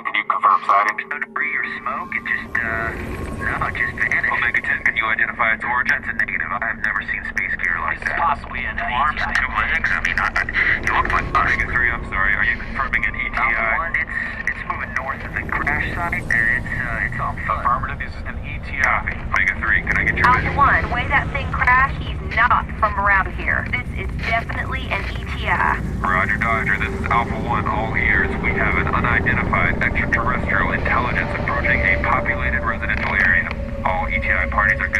10, can you confirm sighting? No debris or smoke, it just, uh, no, it just vanished. Omega 10, can you identify its origin? That's a negative. I've never seen space gear like that. Possibly an Two arms, ATI. two legs. I mean, I, I, you look like Omega 3, I'm sorry. Are you confirming an E Alpha ETI? 1, it's, it's moving north of the crash site, and it's, uh, it's on foot. Affirmative, this is an ETI. Copy. Omega 3, can I get your Alpha vision? One, way that thing crashed, he's not from around here. This is definitely an ETI. Roger, Dodger. This is Alpha 1. All ears. We have parties are good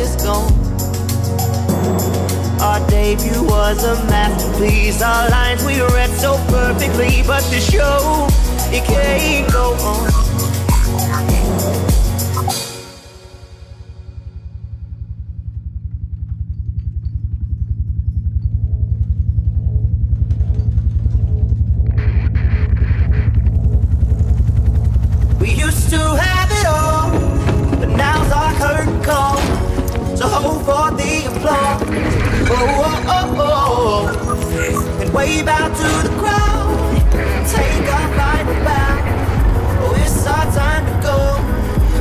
Our you was a masterpiece. Our lines we read so perfectly, but the show it can't go on. We used to have it all, but now's our curtain call. So hold for the applause oh, and wave out to the crowd. Take bow. Oh, it's our time to go,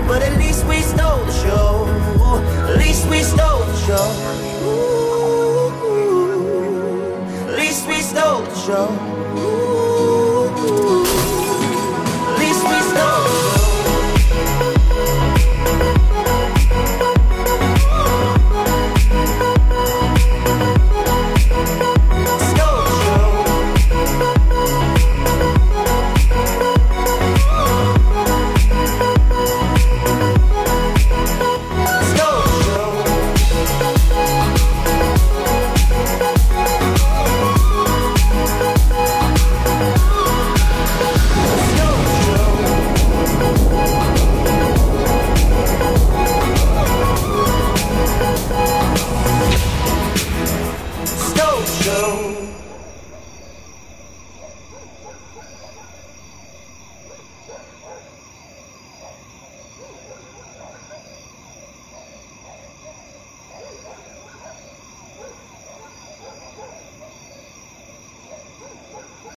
but at least we stole the show. At least we stole the show. At least we stole the show.